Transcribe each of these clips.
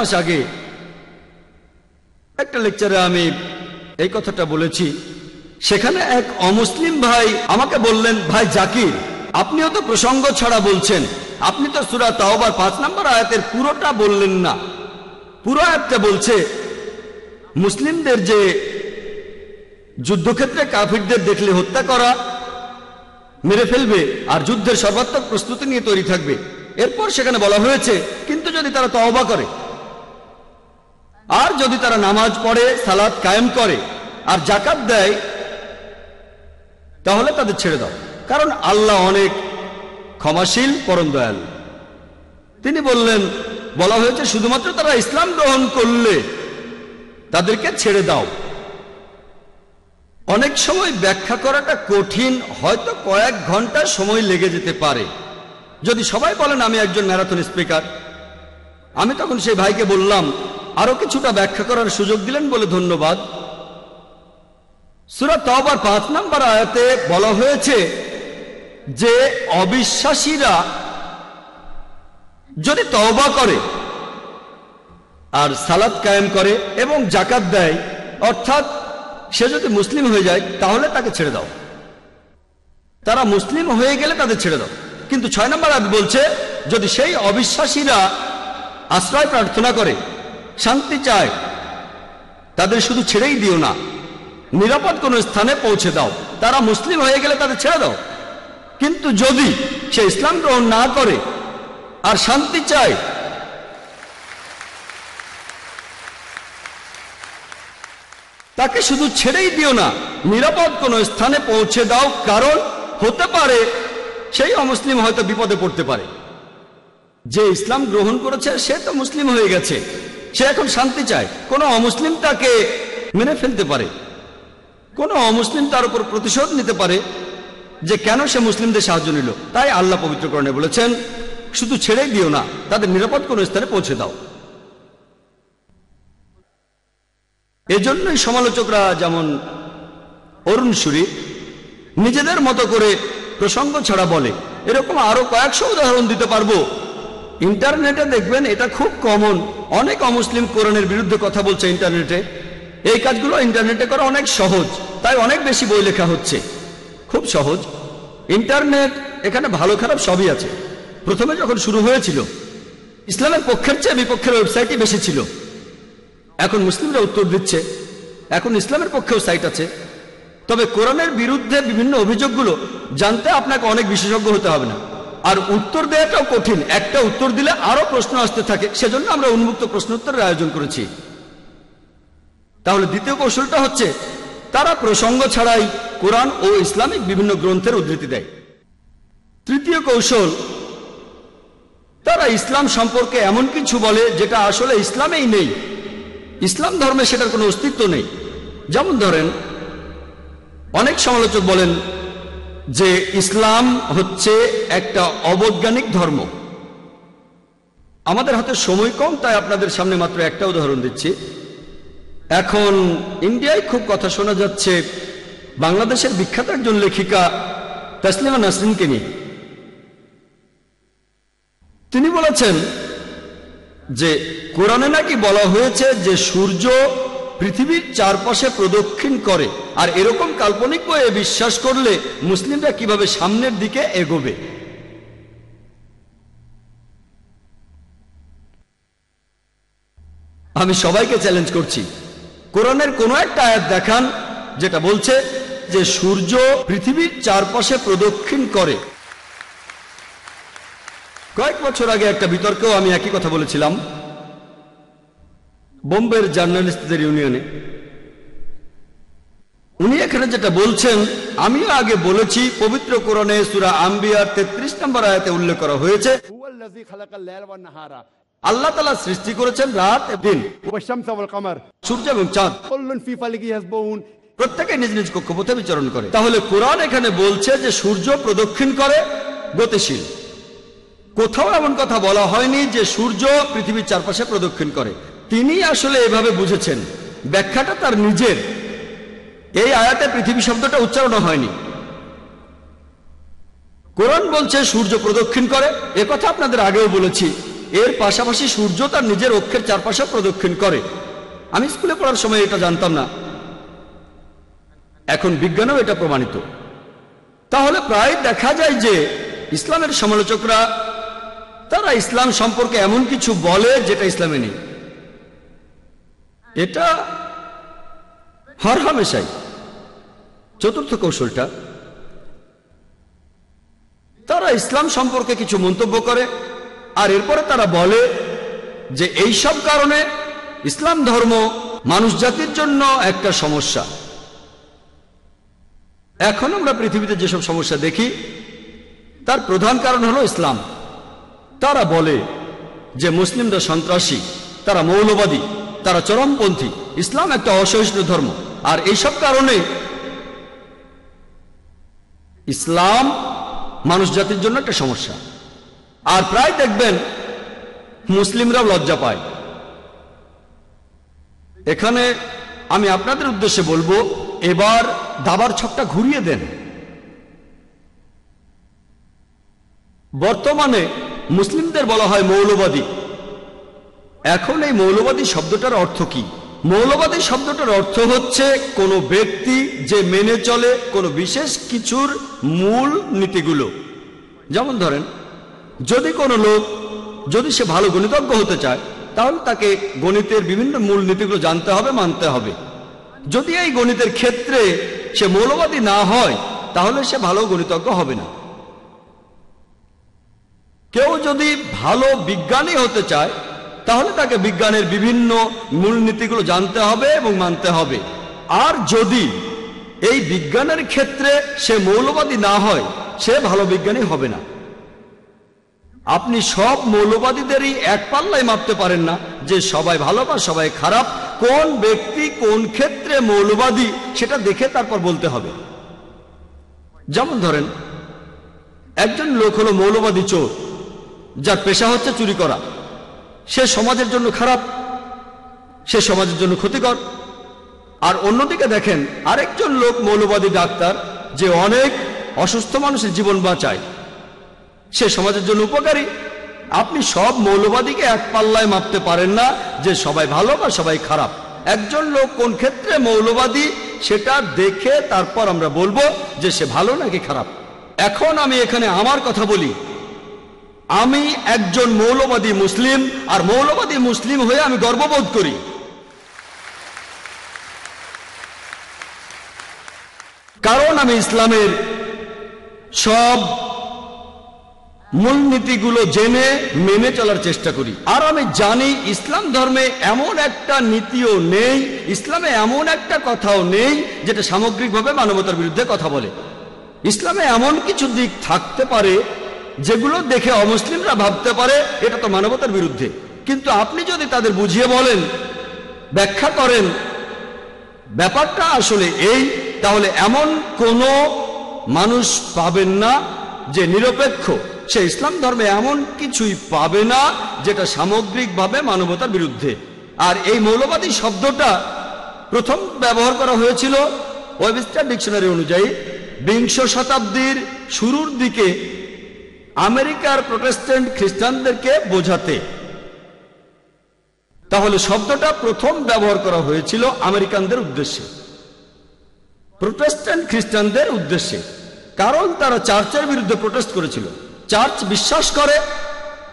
মাস আগে একটা লেকচারে আমি এই কথাটা বলেছি, সেখানে এক অমুসলিম ভাই আমাকে বললেন, ভাই জাকির, আপনিও তো প্রসঙ্গ ছাড়া বলছেন, আপনি তো সুরা তাওবার পাঁচ নম্বর আয়াতের পুরোটা বললেন না। পুরো আয়াতটা বলছে, মুসলিমদের যে যুদ্ধক্ষেত্রে কাফিরদের দেখলে হত্যা করা, মেরে ফেলবে, আর যুদ্ধের সর্বাত্মক প্রস্তুতি নিয়ে তৈরি থাকবে। এরপর সেখানে বলা হয়েছে, কিন্তু যদি তারা তওবা করে আর যদি তারা নামাজ পড়ে সালাদ কায়েম করে আর জাকাত দেয়, তাহলে তাদের ছেড়ে দাও। কারণ আল্লাহ অনেক ক্ষমাশীল, পরম দয়ালু। তিনি বললেন, বলা হয়েছে শুধুমাত্র তারা ইসলাম গ্রহণ করলে তাদেরকে ছেড়ে দাও। অনেক সময় ব্যাখ্যা করাটা কঠিন, হয়তো কয়েক ঘণ্টা সময় লেগে যেতে পারে। যদি সবাই বলেন, আমি একজন ম্যারাথন স্পিকার, আমি তখন সেই ভাইকে বললাম আরও কিছুটা ব্যাখ্যা করার সুযোগ দিলেন বলে ধন্যবাদ। সুরা পাঁচ নম্বর আয়াতে বলা হয়েছে যে, অবিশ্বাসীরা যদি তওবা করে আর সালাদ কায়েম করে এবং জাকাত দেয়, অর্থাৎ সে যদি মুসলিম হয়ে যায়, তাহলে তাকে ছেড়ে দাও। তারা মুসলিম হয়ে গেলে তাদের ছেড়ে দাও। কিন্তু ছয় নম্বর আয়াত বলছে, যদি সেই অবিশ্বাসীরা আশ্রয় প্রার্থনা করে শান্তি চায়। তাদের শুধু ছেড়েই দিও না। নিরাপদ কোন স্থানে পৌঁছে দাও। তারা মুসলিম হয়ে গেলে তাদের ছেড়ে দাও। কিন্তু যদি সে ইসলাম গ্রহণ না করে আর শান্তি চায়, তাকে শুধু ছেড়েই দিও না, নিরাপদ কোন স্থানে পৌঁছে দাও। কারণ হতে পারে সেই অমুসলিম হয়তো বিপদে পড়তে পারে। যে ইসলাম গ্রহণ করেছে, সে তো মুসলিম হয়ে গেছে। সে এখন শান্তি চায়। কোনো অমুসলিম তাকে মেনে ফেলতে পারে। কোনো অমুসলিম তার উপর প্রতিশোধ নিতে পারে যে কেন সে মুসলিমদের সাহায্য নিল। তাই আল্লাহ পবিত্রকরণে বলেছেন, শুধু ছেড়েই দিও না, তাদের নিরাপদ কোনো স্থানে পৌঁছে দাও। এজন্যই সমালোচকরা যেমন অরুণ সুরি নিজেদের মতো করে প্রসঙ্গ ছাড়া বলে। এরকম আরও কয়েকশো উদাহরণ দিতে পারব। ইন্টারনেটে দেখবেন এটা খুব কমন অনেক অমুসলিম কোরআনের বিরুদ্ধে কথা বলছে ইন্টারনেটে। এই কাজগুলো ইন্টারনেটে করা অনেক সহজ, তাই অনেক বেশি বই লেখা হচ্ছে। খুব সহজ। ইন্টারনেট, এখানে ভালো খারাপ সবই আছে। প্রথমে যখন শুরু হয়েছিল, ইসলামের পক্ষের চেয়ে বিপক্ষের ওয়েবসাইটই বেশি ছিল। এখন মুসলিমরা উত্তর দিচ্ছে, এখন ইসলামের পক্ষেও সাইট আছে। তবে কোরআনের বিরুদ্ধে বিভিন্ন অভিযোগগুলো জানতে আপনাকে অনেক বিশেষজ্ঞ হতে হবে না। আর উত্তর দেওয়াটাও কঠিন। একটা উত্তর দিলে আরও প্রশ্ন আসতে থাকে। সেজন্য আমরা উন্মুক্ত প্রশ্নোত্তরের আয়োজন করেছি। তাহলে দ্বিতীয় কৌশলটা হচ্ছে, তারা প্রসঙ্গ ছাড়াই কোরআন ও ইসলামিক বিভিন্ন গ্রন্থের উদ্ধৃতি দেয়। তৃতীয় কৌশল, তারা ইসলাম সম্পর্কে এমন কিছু বলে যেটা আসলে ইসলামেই নেই। ইসলাম ধর্মে সেটার কোনো অস্তিত্ব নেই। যেমন ধরেন, অনেক সমালোচক বলেন যে ইসলাম হচ্ছে একটা অবৈজ্ঞানিক ধর্ম। আমাদের হাতে সময় কম, তাই আপনাদের সামনে মাত্র একটা উদাহরণ দিচ্ছি। এখন ইন্ডিয়ায় খুব কথা শোনা যাচ্ছে, বাংলাদেশের বিখ্যাত একজন লেখিকা তাসলিমা নাসরিনকে নিয়ে। তিনি বলেছেন যে কোরআনে নাকি বলা হয়েছে যে সূর্য পৃথিবীর চারপাশে প্রদক্ষিণ করে। আর এরকম কাল্পনিক বইয়ে বিশ্বাস করলে মুসলিমরা কীভাবে সামনের দিকে এগোবে? আমি সবাইকে চ্যালেঞ্জ করছি। কোরআনের কোনো একটা আয়াত দেখান, যেটা বলছে যে সূর্য পৃথিবীর চারপাশে প্রদক্ষিণ করে। কয়েক বছর আগে একটা বিতর্কেও আমি একই কথা বলেছিলাম। বোম্বের জার্নালিস্টদের ইউনিয়নে। উনি এখানে যেটা বলছেন আমি আগে বলেছি পবিত্র কোরণে সুরা আম্বিয়ার তেত্রিশ নম্বর আয়তে উল্লেখ করা হয়েছে আল্লাহ তালা সৃষ্টি করেছেন রাত দিন। সূর্য এবং চাঁদ। প্রত্যেকে নিজ নিজ কক্ষপথে বিচরণ করে। তাহলে কোরআন এখানে বলছে যে সূর্য প্রদক্ষিণ করে গতিশীল। কোথাও এমন কথা বলা হয়নি যে সূর্য পৃথিবীর চারপাশে প্রদক্ষিণ করে। তিনি আসলে এভাবে বুঝেছেন। ব্যাখ্যাটা তার নিজের। এই আয়াতে পৃথিবী শব্দটা উচ্চারণ হয়নি। কোরআন বলছে, সূর্য প্রদক্ষিণ করে। এ কথা আপনাদের আগেও বলেছি। এর পাশাপাশি সূর্য তার নিজের অক্ষের চারপাশে প্রদক্ষিণ করে। আমি স্কুলে পড়ার সময় এটা জানতাম না। এখন বিজ্ঞানেও এটা প্রমাণিত। তাহলে প্রায় দেখা যায় যে ইসলামের সমালোচকরা, তারা ইসলাম সম্পর্কে এমন কিছু বলে যেটা ইসলামে নেই। এটা হর হামেশাই চতুর্থ কৌশলটা, তারা ইসলাম সম্পর্কে কিছু মন্তব্য করে, আর এরপরে তারা বলে যে এই সব কারণে ইসলাম ধর্ম মানুষ জাতির জন্য একটা সমস্যা। এখন আমরা পৃথিবীতে যেসব সমস্যা দেখি, তার প্রধান কারণ হলো ইসলাম। তারা বলে যে মুসলিমরা সন্ত্রাসী, তারা মৌলবাদী। তারা চরমপন্থী। ইসলাম একটা অসহিষ্ণু ধর্ম। আর এইসব কারণে ইসলাম মানুষ জাতির জন্য একটা সমস্যা। আর প্রায় দেখবেন মুসলিমরাও লজ্জা পায়। এখানে আমি আপনাদের উদ্দেশ্যে বলব, এবার দাবার ছকটা ঘুরিয়ে দেন। বর্তমানে মুসলিমদের বলা হয় মৌলবাদী। এখন এই মৌলবাদী শব্দটার অর্থ কি? মৌলবাদী শব্দটার অর্থ হচ্ছে কোনো ব্যক্তি যে মেনে চলে কোনো বিশেষ কিছুর মূল নীতিগুলো। যেমন ধরেন, যদি কোনো লোক, যদি সে ভালো গণিতজ্ঞ হতে চায়, তাহলে তাকে গণিতের বিভিন্ন মূল নীতিগুলো জানতে হবে, মানতে হবে। যদি এই গণিতের ক্ষেত্রে সে মৌলবাদী না হয়, তাহলে সে ভালো গণিতজ্ঞ হবে না। কেউ যদি ভালো বিজ্ঞানী হতে চায় তাহলে তাকে বিজ্ঞানের বিভিন্ন মূলনীতিগুলো জানতে হবে এবং মানতে হবে। আর যদি এই বিজ্ঞানের ক্ষেত্রে সে মৌলবাদী না হয়, সে ভালো বিজ্ঞানী হবে না। আপনি সব মৌলবাদীদেরই এক পাল্লায় মাপতে পারেন না যে সবাই ভালো বা সবাই খারাপ, কোন ব্যক্তি কোন ক্ষেত্রে মৌলবাদী সেটা দেখে তারপর বলতে হবে। যেমন ধরেন, একজন লোক হলো মৌলবাদী চোর, যার পেশা হচ্ছে চুরি করা। সে সমাজের জন্য খারাপ, সে সমাজের জন্য ক্ষতিকর। আর অন্যদিকে দেখেন, আরেকজন লোক মৌলবাদী ডাক্তার যে অনেক অসুস্থ মানুষের জীবন বাঁচায়। সে সমাজের জন্য উপকারী। আপনি সব মৌলবাদীকে এক পাল্লায় মাপতে পারেন না যে সবাই ভালো বা সবাই খারাপ। একজন লোক কোন ক্ষেত্রে মৌলবাদী সেটা দেখে তারপর আমরা বলব যে সে ভালো নাকি খারাপ। এখন আমি এখানে আমার কথা বলি। আমি একজন মৌলবাদী মুসলিম, আর মৌলবাদী মুসলিম হয়ে আমি গর্ববোধ করি। কারণ আমি ইসলামের সব মূলনীতিগুলো জেনে, মেনে চলার চেষ্টা করি। আর আমি জানি ইসলাম ধর্মে এমন একটা নীতিও নেই, ইসলামে এমন একটা কথাও নেই, যেটা সামগ্রিকভাবে মানবতার বিরুদ্ধে কথা বলে। ইসলামে এমন কিছু দিক থাকতে পারে যেগুলো দেখে অমুসলিমরা ভাবতে পারে, এটা তো মানবতার বিরুদ্ধে। কিন্তু আপনি যদি তাদের বুঝিয়ে বলেন, ব্যাখ্যা করেন, ব্যাপারটা আসলে এই, তাহলে এমন কোনো মানুষ পাবেন না যে নিরপেক্ষ। সে ইসলাম ধর্মে এমন কিছুই পাবে না যেটা সামগ্রিকভাবে মানবতার বিরুদ্ধে। আর এই মৌলবাদী শব্দটা প্রথম ব্যবহার করা হয়েছিল ওয়েবস্টার ডিকশনারি অনুযায়ী। বিংশ শতাব্দীর শুরুর দিকে আমেরিকার প্রোটেস্ট্যান্ট খ্রিস্টানদেরকে বোঝাতে। তাহলে শব্দটা প্রথম ব্যবহার করা হয়েছিল আমেরিকানদের উদ্দেশ্যে। প্রোটেস্ট্যান্ট খ্রিস্টানদের উদ্দেশ্যে। কারণ তারা চার্চের বিরুদ্ধে প্রোটেস্ট করেছিল। চার্চ বিশ্বাস করে,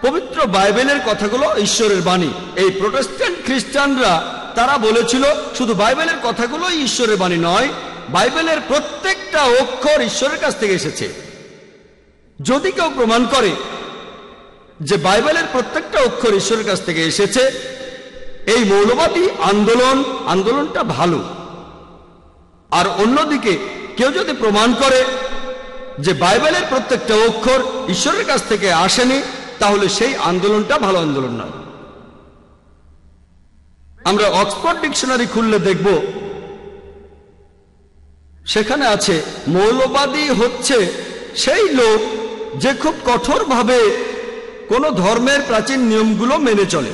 পবিত্র বাইবেলের কথাগুলো ঈশ্বরের বাণী। এই প্রোটেস্ট্যান্ট খ্রিস্টানরা, তারা বলেছিল, শুধু বাইবেলের কথাগুলোই ঈশ্বরের বাণী নয়, বাইবেলের প্রত্যেকটা অক্ষর ঈশ্বরের কাছ থেকে এসেছে। যদি কেউ প্রমাণ করে যে বাইবেলের প্রত্যেকটা অক্ষর ঈশ্বরের কাছ থেকে এসেছে, এই মৌলবাদী আন্দোলন, আন্দোলনটা ভালো। আর অন্যদিকে কেউ যদি প্রমাণ করে যে বাইবেলের প্রত্যেকটা অক্ষর ঈশ্বরের কাছ থেকে আসেনি, তাহলে সেই আন্দোলনটা ভালো আন্দোলন নয়। আমরা অক্সফোর্ড ডিকশনারি খুললে দেখব, সেখানে আছে, মৌলবাদী হচ্ছে সেই লোক যে খুব কঠোরভাবে কোনো ধর্মের প্রাচীন নিয়মগুলো মেনে চলে।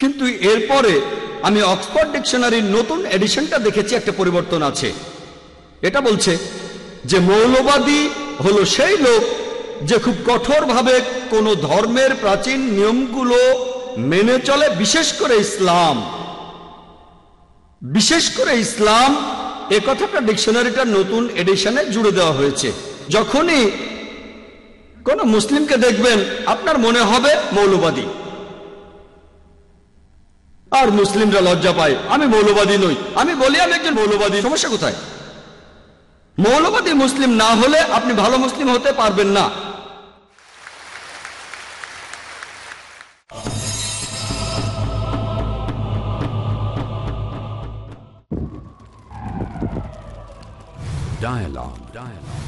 কিন্তু এরপরে আমি অক্সফোর্ড ডিকশনারির নতুন এডিশনটা দেখেছি, একটা পরিবর্তন আছে। এটা বলছে যে মৌলবাদী হলো সেই লোক যে খুব কঠোরভাবে কোনো ধর্মের প্রাচীন নিয়মগুলো মেনে চলে, বিশেষ করে ইসলাম। বিশেষ করে ইসলাম, এ কথাটা ডিকশনারিটার নতুন এডিশনে জুড়ে দেওয়া হয়েছে। যখনই কোন মুসলিমকে দেখবেন, আপনার মনে হবে মৌলবাদী আর মুসলিমরা লজ্জা পায়, আমি মৌলবাদী নই আমি বলি, আমি একজন মৌলবাদী, সমস্যা কোথায় মৌলবাদী মুসলিম না হলে আপনি ভালো মুসলিম হতে পারবেন না Dialogue. Dialogue.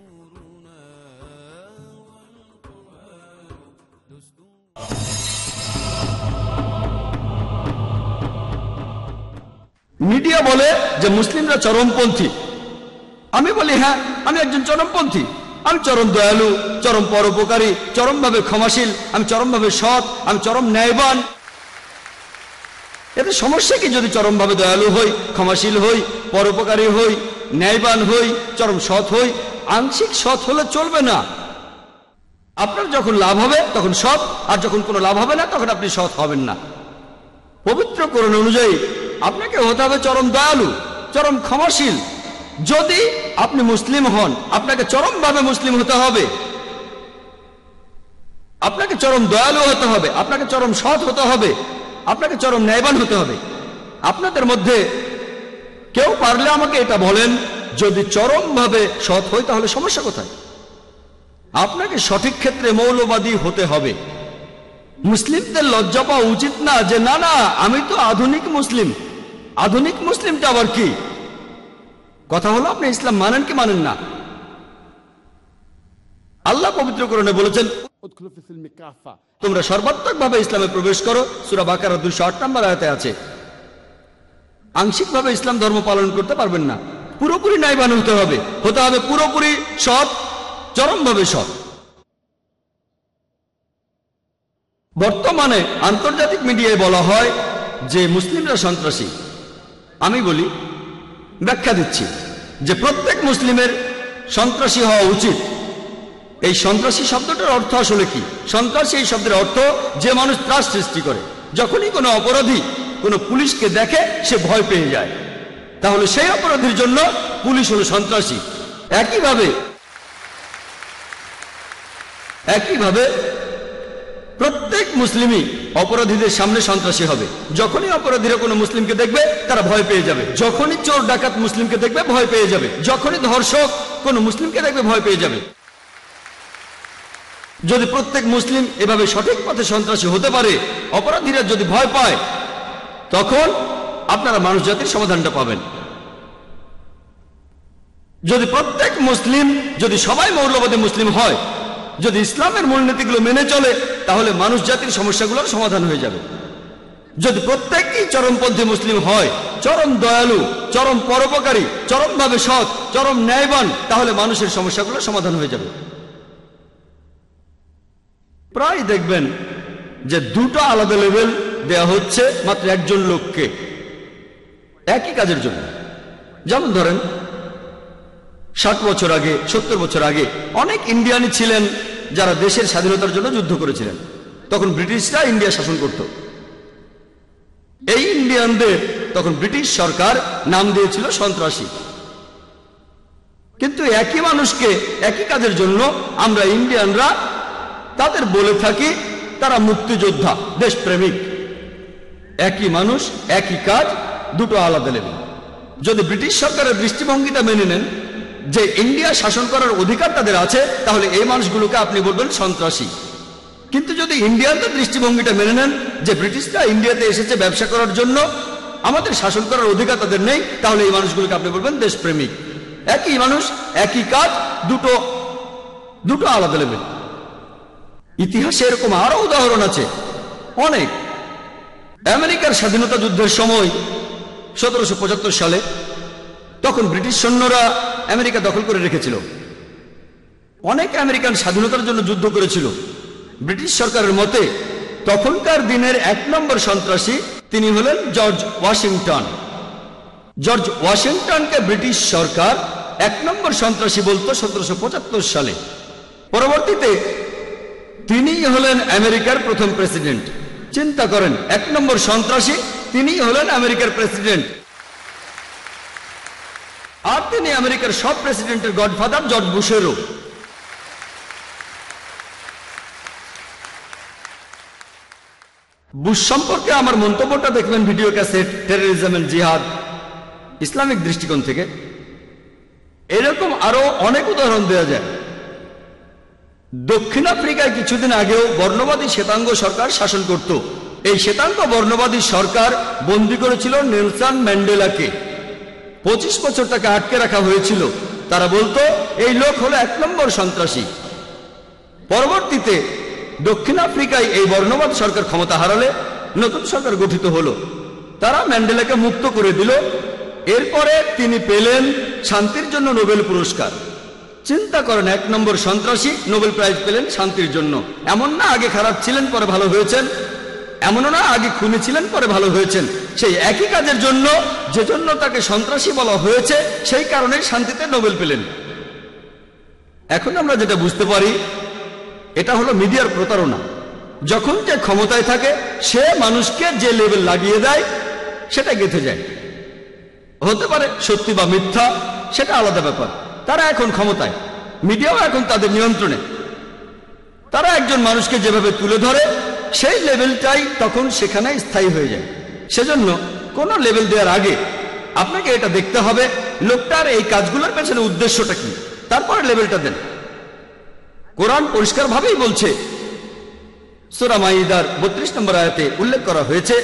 মিডিয়া বলে যে মুসলিমরা চরমপন্থী। আমি বলি হ্যাঁ আমি একজন চরমপন্থী। আমি চরম দয়ালু, চরম পরোপকারী, চরমভাবে ক্ষমাশীল, আমি চরমভাবে সৎ, আমি চরম ন্যায়বান। এতে সমস্যা কি যদি চরমভাবে দয়ালু হই, ক্ষমাশীল হই, পরোপকারী হই, ন্যায়বান হই, চরম সৎ হই? আংশিক সৎ হলে চলবে না। আপনার যখন লাভ হবে, তখন সৎ, আর যখন কোনো লাভ হবে না, তখন আপনি সৎ হবেন না। পবিত্র করণ অনুযায়ী আপনাকে হতে হবে চরম দয়ালু, চরম ক্ষমাশীল। যদি আপনি মুসলিম হন, আপনাকে চরমভাবে মুসলিম হতে হবে। আপনাকে চরম দয়ালু হতে হবে, আপনাকে চরম সৎ হতে হবে, আপনাকে চরম ন্যায়বান হতে হবে। আপনাদের মধ্যে কেউ পারলে আমাকে এটা বলেন, যদি চরমভাবে সৎ হই তাহলে সমস্যা কোথায়? আপনাকে সঠিক ক্ষেত্রে মৌলবাদী হতে হবে। মুসলিমদের লজ্জা পাওয়া উচিত না যে, না না, আমি তো আধুনিক মুসলিম। আধুনিক মুসলিমটা আবার কি? কথা হলো আপনি ইসলাম মানেন কি মানেন না? আল্লাহ পবিত্র করণে বলেছেন তোমরা সর্বাত্মক ভাবে ইসলামে প্রবেশ করো। সুরা বাকার দুশো আট নম্বর আয়তে আছে। আংশিকভাবে ইসলাম ধর্ম পালন করতে পারবেন না। পুরোপুরি নাইবান হতে হবে। হতে হবে পুরোপুরি সৎ চরমভাবে সৎ। বর্তমানে আন্তর্জাতিক মিডিয়ায় বলা হয় যে মুসলিমরা সন্ত্রাসী। আমি বলি, ব্যাখ্যা দিচ্ছি যে প্রত্যেক মুসলিমের সন্ত্রাসী হওয়া উচিত। এই সন্ত্রাসী শব্দটার অর্থ আসলে কি? সন্ত্রাসী এই শব্দের অর্থ যে মানুষ ত্রাস সৃষ্টি করে। যখনই কোনো অপরাধী কোনো পুলিশকে দেখে, সে ভয় পেয়ে যায়। তাহলে সেই অপরাধীর জন্য পুলিশ হলো সন্ত্রাসী। একইভাবে একইভাবে প্রত্যেক মুসলিমই অপরাধীদের সামনে সন্ত্রাসী হবে। যখনই অপরাধীরা কোনো মুসলিমকে দেখবে, তারা ভয় পেয়ে যাবে। যখনই চোর, ডাকাত মুসলিমকে দেখবে, ভয় পেয়ে যাবে। যখনই ধর্ষক কোনো মুসলিমকে দেখবে, ভয় পেয়ে যাবে। যদি প্রত্যেক মুসলিম এভাবে সঠিক পথে সন্ত্রাসী হতে পারে, অপরাধীরা যদি ভয় পায়, তখন আপনারা মানুষ জাতির সমাধানটা পাবেন। যদি প্রত্যেক মুসলিম, যদি সবাই মৌলবাদী মুসলিম হয় যদি ইসলামের মূলনীতিগুলো মেনে চলে, তাহলে মানুষ জাতির সমস্যাগুলোর সমাধান হয়ে যাবে। যদি প্রত্যেকই চরমপন্থী মুসলিম হয়, চরম দয়ালু, চরম পরোপকারী, চরমভাবে সৎ, চরম ন্যায়বান, তাহলে মানুষের সমস্যাগুলো সমাধান হয়ে যাবে। প্রায় দেখবেন যে দুটো আলাদা লেভেল দেয়া হচ্ছে মাত্র একজন লোককে। একই কাজের জন্য। যেমন ধরেন ষাট বছর আগে, সত্তর বছর আগে অনেক ইন্ডিয়ানি ছিলেন যারা দেশের স্বাধীনতার জন্য যুদ্ধ করেছিলেন। তখন ব্রিটিশরা ইন্ডিয়া শাসন করত। এই ইন্ডিয়ানদের তখন ব্রিটিশ সরকার নাম দিয়েছিল সন্ত্রাসী। কিন্তু একই মানুষকে একই কাজের জন্য আমরা ইন্ডিয়ানরা তাদের বলে থাকি, তারা মুক্তিযোদ্ধা, দেশপ্রেমিক। একই মানুষ, একই কাজ, দুটো আলাদা লেভেল যদি ব্রিটিশ সরকারের দৃষ্টিভঙ্গিটা মেনে নেন যে ইন্ডিয়া শাসন করার অধিকার তাদের আছে, তাহলে এই মানুষগুলোকে আপনি বলবেন সন্ত্রাসী। কিন্তু যদি ইন্ডিয়ানদের দৃষ্টিভঙ্গিটা মেনে নেন, যে ব্রিটিশরা ইন্ডিয়াতে এসেছে ব্যবসা করার জন্য, আমাদের শাসন করার অধিকার তাদের নেই, তাহলে এই মানুষগুলোকে আপনি বলবেন দেশপ্রেমিক। একই মানুষ, একই কাজ, দুটো দুটো আলাদা লেভেল ইতিহাসে এরকম আরও উদাহরণ আছে। অনেক। আমেরিকার স্বাধীনতা যুদ্ধের সময় সতেরোশো পঁচাত্তর সালে তখন ব্রিটিশ সৈন্যরা আমেরিকা দখল করে রেখেছিল। অনেক আমেরিকান স্বাধীনতার জন্য যুদ্ধ করেছিল। ব্রিটিশ সরকারের মতে, তখনকার দিনের এক নম্বর সন্ত্রাসী তিনি হলেন জর্জ ওয়াশিংটন। জর্জ ওয়াশিংটনকে ব্রিটিশ সরকার এক নম্বর সন্ত্রাসী বলতো সতেরোশো সালে। পরবর্তীতে তিনিই হলেন আমেরিকার প্রথম প্রেসিডেন্ট। চিন্তা করেন, এক নম্বর সন্ত্রাসী তিনিই হলেন আমেরিকার প্রেসিডেন্ট। আর তিনি আমেরিকার সব প্রেসিডেন্টের গডফাদার জর্জ বুশেরও। বুশ সম্পর্কে আমার মন্তব্যটা দেখবেন ভিডিও ক্যাসেট টেরোরিজম এন্ড জিহাদ ইসলামিক দৃষ্টিকোণ থেকে। এরকম আরও অনেক উদাহরণ দেওয়া যায়। দক্ষিণ আফ্রিকায় কিছুদিন আগেও বর্ণবাদী শ্বেতাঙ্গ সরকার শাসন করত। এই শ্বেতাঙ্গ বর্ণবাদী সরকার বন্দী করেছিল নেলসন ম্যান্ডেলাকে। পঁচিশ বছর তাকে আটকে রাখা হয়েছিল। তারা বলতো, এই লোক হলো এক নম্বর সন্ত্রাসী। পরবর্তীতে দক্ষিণ আফ্রিকায় এই বর্ণবাদ সরকার ক্ষমতা হারালে নতুন সরকার গঠিত হলো। তারা ম্যান্ডেলাকে মুক্ত করে দিল। এরপরে তিনি পেলেন শান্তির জন্য নোবেল পুরস্কার। চিন্তা করেন, এক নম্বর সন্ত্রাসী নোবেল প্রাইজ পেলেন শান্তির জন্য। এমন না আগে খারাপ ছিলেন, পরে ভালো হয়েছেন। এমনও না আগে খুনি ছিলেন, পরে ভালো হয়েছেন। সেই একই কাজের জন্য, যে জন্য তাকে সন্ত্রাসী বলা হয়েছে, সেই কারণে শান্তিতে নোবেল পেলেন। এখন আমরা যেটা বুঝতে পারি, এটা হলো মিডিয়ার প্রতারণা। যখন যে ক্ষমতায় থাকে, সে মানুষকে যে লেভেল লাগিয়ে দেয়, সেটা গেঁথে যায়। হতে পারে সত্যি বা মিথ্যা, সেটা আলাদা ব্যাপার। তারা এখন ক্ষমতায়। মিডিয়াও এখন তাদের নিয়ন্ত্রণে। তারা একজন মানুষকে যেভাবে তুলে ধরে, সেই লেভেলটাই তখন সেখানে স্থায়ী হয়ে যায়। সেজন্য কোনো লেভেল দেওয়ার আগে আপনাকে এটা দেখতে হবে, লোকটার এই কাজগুলোর পেছনে উদ্দেশ্যটা কি। তারপরে লেভেলটা দেন। কোরআন পরিষ্কারভাবেই বলছে, সুরা মাইদার বত্রিশ নম্বর আয়াতে উল্লেখ করা হয়েছে,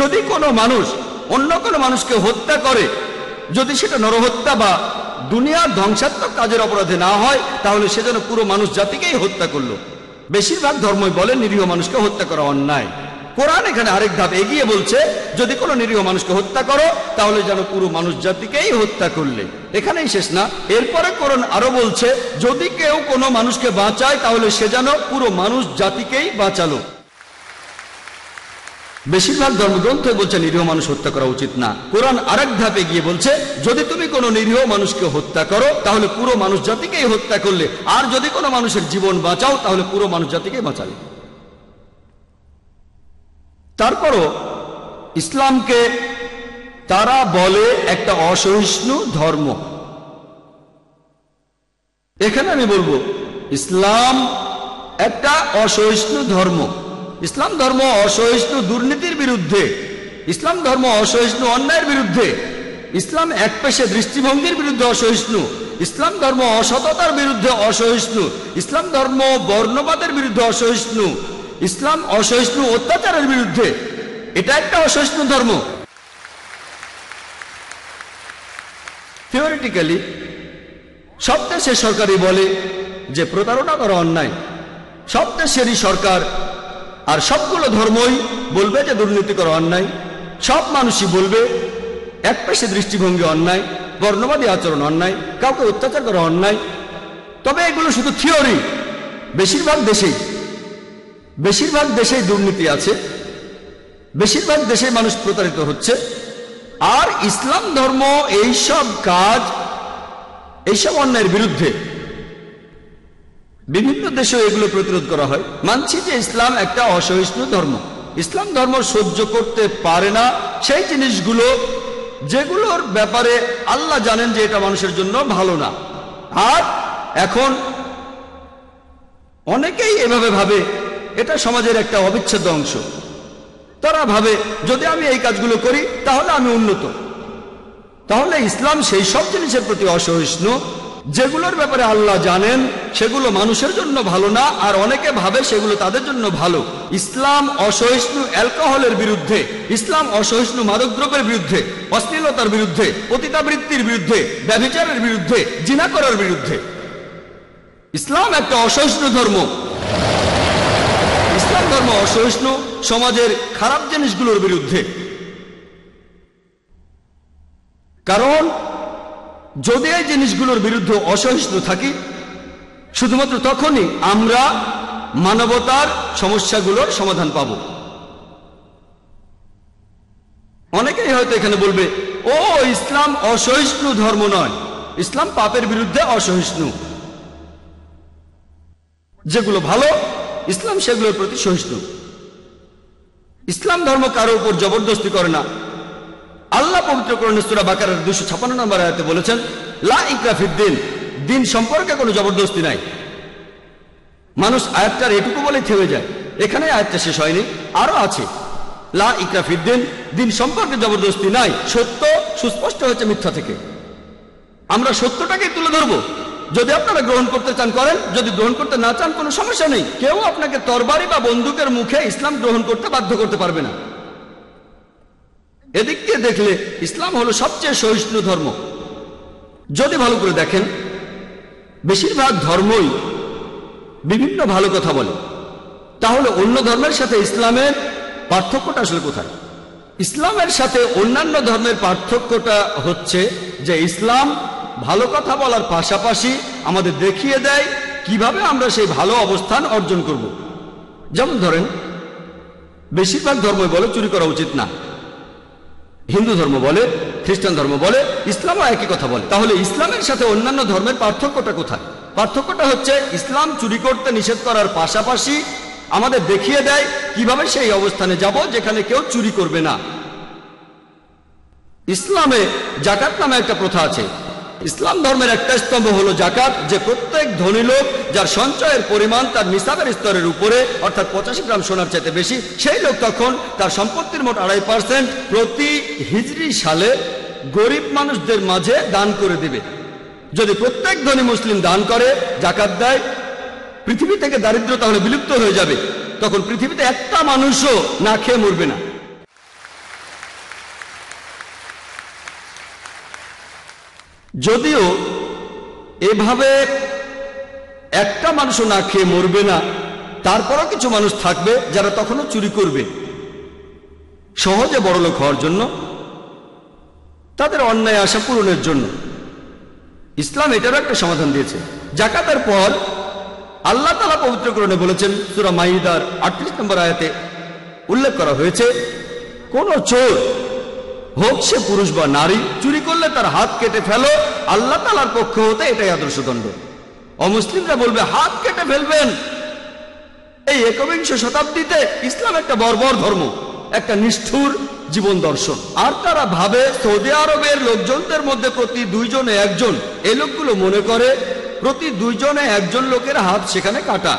যদি কোনো মানুষ, অন্য কোনো মানুষকে হত্যা করে, যদি সেটা নরহত্যা বা দুনিয়ার ধ্বংসাত্মক কাজের অপরাধে না হয়, তাহলে সে যেন পুরো মানুষ জাতিকেই হত্যা করল। বেশিরভাগ ধর্মই বলে নিরীহ মানুষকে হত্যা করা অন্যায়। কোরআন এখানে আরেক ধাপ এগিয়ে বলছে, যদি কোনো নিরীহ মানুষকে হত্যা করো, তাহলে যেন পুরো মানুষ জাতিকেই হত্যা করলে। এখানেই শেষ না। এরপরে কোরআন আরও বলছে, যদি কেউ কোনো মানুষকে বাঁচায়, তাহলে সে যেন পুরো মানুষ জাতিকেই বাঁচালো। বেশিরভাগ ধর্মগ্রন্থ বলছে, নিরীহ মানুষ হত্যা করা উচিত না। কোরআন আরেক ধাপে গিয়ে বলছে, যদি তুমি কোনো নিরীহ মানুষকে হত্যা করো, তাহলে পুরো মানুষ জাতিকেই হত্যা করলে। আর যদি কোনো মানুষের জীবন বাঁচাও, তাহলে পুরো মানুষ জাতিকেই বাঁচালে। তারপরও ইসলামকে তারা বলে একটা অসহিষ্ণু ধর্ম। এখানে আমি বলব, ইসলাম একটা অসহিষ্ণু ধর্ম। ইসলাম ধর্ম অসহিষ্ণু দুর্নীতির বিরুদ্ধে, ইসলাম ধর্ম অসহিষ্ণু অন্যায়ের বিরুদ্ধে, ইসলাম এক পেশে দৃষ্টিভঙ্গির বিরুদ্ধে অসহিষ্ণু, ইসলাম ধর্ম অসততার বিরুদ্ধে অসহিষ্ণু, ইসলাম ধর্ম বর্ণবাদের বিরুদ্ধে অসহিষ্ণু ইসলাম অসহিষ্ণু অত্যাচারের বিরুদ্ধে। এটা একটা অসহিষ্ণু ধর্ম। থিওরিটিক্যালি সব দেশের সরকারই বলে যে প্রতারণা করা অন্যায়। সব দেশেরই সরকার আর সবগুলো ধর্মই বলবে যে দুর্নীতি করা অন্যায়। সব মানুষই বলবে এক পেশে দৃষ্টিভঙ্গি অন্যায়, বর্ণবাদী আচরণ অন্যায়, কাউকে অত্যাচার করা অন্যায়। তবে এগুলো শুধু থিওরি বেশিরভাগ দেশেই বেশিরভাগ দেশেই দুর্নীতি আছে, বেশিরভাগ দেশে মানুষ প্রতারিত হচ্ছে, আর ইসলাম ধর্ম এইসব কাজ, এইসব অন্যায়ের বিরুদ্ধে। বিভিন্ন দেশেও এগুলো প্রতিরোধ করা হয়। মানছি যে ইসলাম একটা অসহিষ্ণু ধর্ম। ইসলাম ধর্ম সহ্য করতে পারে না। সেই জিনিসগুলো, যেগুলোর ব্যাপারে আল্লাহ জানেন যে এটা মানুষের জন্য ভালো না। আর এখন অনেকেই এভাবে ভাবে এটা সমাজের একটা অবিচ্ছেদ্য অংশ। তারা ভাবে, যদি আমি এই কাজগুলো করি, তাহলে আমি উন্নত। তাহলে ইসলাম সেই সব জিনিসের প্রতি অসহিষ্ণু, যেগুলোর ব্যাপারে আল্লাহ জানেন, সেগুলো মানুষের জন্য ভালো না, আর অনেকে ভাবে সেগুলো তাদের জন্য ভালো। ইসলাম অসহিষ্ণু অ্যালকোহলের বিরুদ্ধে, ইসলাম অসহিষ্ণু মাদকদ্রব্যের বিরুদ্ধে, অশ্লীলতার বিরুদ্ধে, পতিতাবৃত্তির বিরুদ্ধে, ব্যভিচারের বিরুদ্ধে, জিনা করার বিরুদ্ধে। ইসলাম একটা অসহিষ্ণু ধর্ম ইসলাম ধর্ম অসহিষ্ণু সমাজের খারাপ জিনিসগুলোর বিরুদ্ধে। কারণ, যদি এই জিনিসগুলোর বিরুদ্ধে অসহিষ্ণু থাকি, শুধুমাত্র তখনই আমরা মানবতার সমস্যাগুলোর সমাধান পাব। অনেকেই হয়তো এখানে বলবে, ও, ইসলাম অসহিষ্ণু ধর্ম নয়। ইসলাম পাপের বিরুদ্ধে অসহিষ্ণু। যেগুলো ভালো ইসলাম সেগুলোর প্রতি সহিষ্ণু। ইসলাম ধর্ম কারও উপর জবরদস্তি করে না। আল্লাহ পবিত্র করণে সুরা বাকারের দুশো ছাপান্ন নম্বর আয়াতে বলেছেন, লা ইকরাফিদ্দিন দিন সম্পর্কে কোনো জবরদস্তি নাই। মানুষ আয়াতটার এটুকু বলে থেমে যায়। এখানে আয়াতটা শেষ হয়নি, আরও আছে। লা ইকরাফিদ্দিন দিন সম্পর্কে জবরদস্তি নাই, সত্য সুস্পষ্ট হচ্ছে মিথ্যা থেকে। আমরা সত্যটাকে তুলে ধরবো। যদি আপনারা গ্রহণ করতে চান, করেন। যদি গ্রহণ করতে না চান, কোনো সমস্যা নেই। কেউ আপনাকে তরবারি বা বন্দুকের মুখে ইসলাম গ্রহণ করতে বাধ্য করতে পারবে না। এদিক দিয়ে দেখলে ইসলাম হলো সবচেয়ে সহিষ্ণু ধর্ম। যদি ভালো করে দেখেন, বেশিরভাগ ধর্মই বিভিন্ন ভালো কথা বলে। তাহলে অন্য ধর্মের সাথে ইসলামের পার্থক্যটা আসলে কোথায়? ইসলামের সাথে অন্যান্য ধর্মের পার্থক্যটা হচ্ছে যে ইসলাম ভালো কথা বলার পাশাপাশি আমাদের দেখিয়ে দেয় কীভাবে আমরা সেই ভালো অবস্থান অর্জন করব। যেমন ধরেন, বেশিরভাগ ধর্ম বলে চুরি করা উচিত না। হিন্দু ধর্ম বলে, খ্রিস্টান ধর্ম বলে, ইসলামও একই কথা বলে। তাহলে ইসলামের সাথে অন্যান্য ধর্মের পার্থক্যটা কোথায়? পার্থক্যটা হচ্ছে ইসলাম চুরি করতে নিষেধ করার পাশাপাশি আমাদের দেখিয়ে দেয় কীভাবে সেই অবস্থানে যাব যেখানে কেউ চুরি করবে না। ইসলামে জাকাত নামে একটা প্রথা আছে। ইসলাম ধর্মের একটা স্তম্ভ হলো জাকাত, যে প্রত্যেক ধনী লোক যার সঞ্চয়ের পরিমাণ তার নিসাবের স্তরের উপরে, অর্থাৎ পঁচাশি গ্রাম সোনার চাইতে বেশি, সেই লোক তখন তার সম্পত্তির মোট আড়াই পার্সেন্ট প্রতি হিজরি সালে গরিব মানুষদের মাঝে দান করে দিবে। যদি প্রত্যেক ধনী মুসলিম দান করে, জাকাত দেয়, পৃথিবী থেকে দারিদ্র তাহলে বিলুপ্ত হয়ে যাবে। তখন পৃথিবীতে একটা মানুষও না খেয়ে মরবে না। যদিও এভাবে একটা মানুষও না খেয়ে মরবে না, তারপরও কিছু মানুষ থাকবে যারা তখনও চুরি করবে। সহজে বড়লোক হওয়ার জন্য, তাদের অন্যায় আশা পূরণের জন্য। ইসলাম এটারও একটা সমাধান দিয়েছে। জাকাতের পর আল্লাহ তালা পবিত্রকরণে বলেছেন, সুরা মাইদার আটত্রিশ নম্বর আয়াতে উল্লেখ করা হয়েছে, কোন চোর হোক সে পুরুষ বা নারী, চুরি করলে তার হাত কেটে ফেলো, আল্লাহ তালার পক্ষ হতে এটাই আদর্শ দণ্ড। অমুসলিমরা বলবে, হাত কেটে ফেলবেন। এই একবিংশ শতাব্দীতে ইসলাম একটা বর্বর ধর্ম, একটা নিষ্ঠুর জীবন দর্শন। আর তারা ভাবে, সৌদি আরবের লোকজনদের মধ্যে প্রতি দুইজনে একজন। এই লোকগুলো মনে করে, প্রতি দুইজনে একজন লোকের হাত সেখানে কাটা।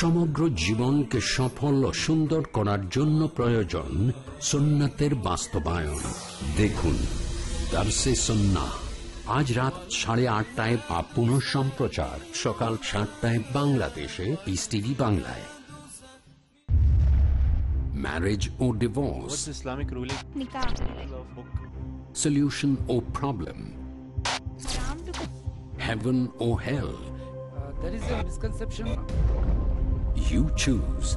সমগ্র জীবনকে সফল ও সুন্দর করার জন্য প্রয়োজন সুন্নাতের বাস্তবায়ন। দেখুন দার্সে সন্না আজ রাত সাড়ে আটটায় বা পুনঃ সম্প্রচার। সকাল সাতটায় বাংলাদেশে পিস টিভি বাংলায়। Marriage O divorce solution or problem Islam to heaven or hell there is a misconception. You choose